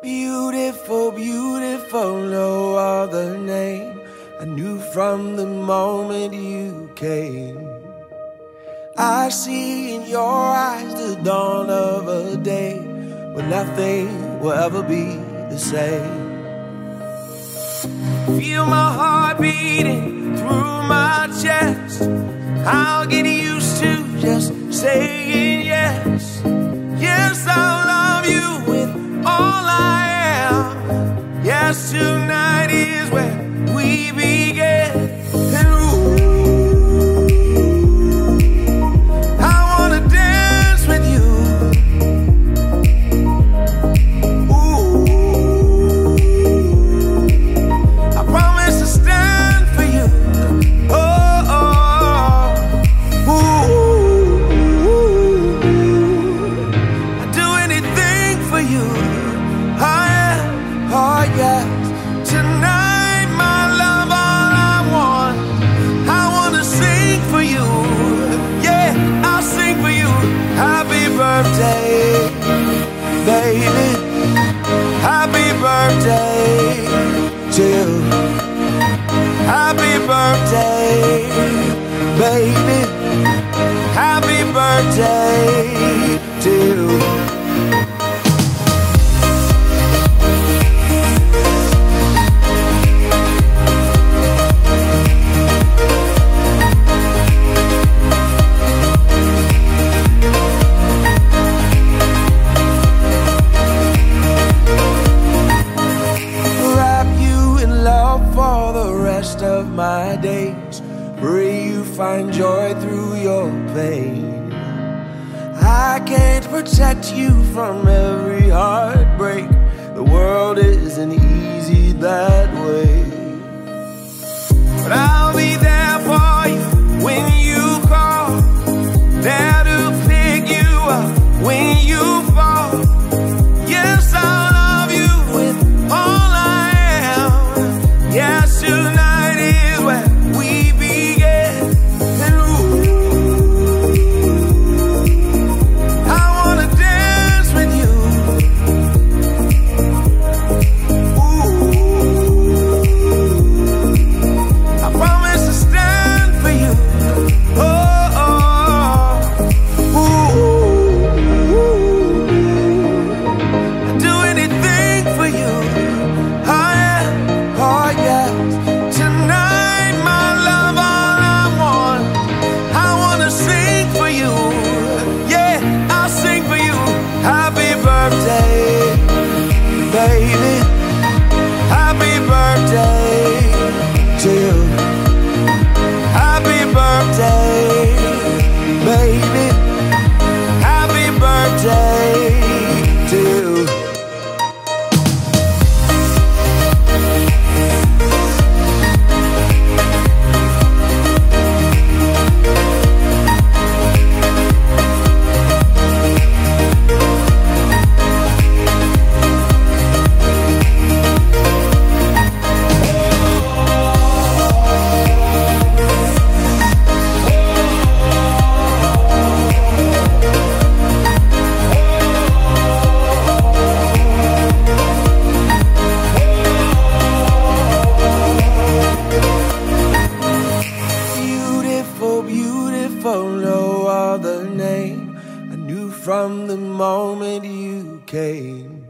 Beautiful, beautiful, no other name. I knew from the moment you came. I see in your eyes the dawn of a day when nothing will ever be the same. Feel my heart beating through my chest. I'll get used to just saying yes. Yes, I'll tonight is where yeah, of my days. Pray you find joy through your pain. I can't protect you from every heartbreak. The world isn't easy that baby. Other name. I knew from the moment you came.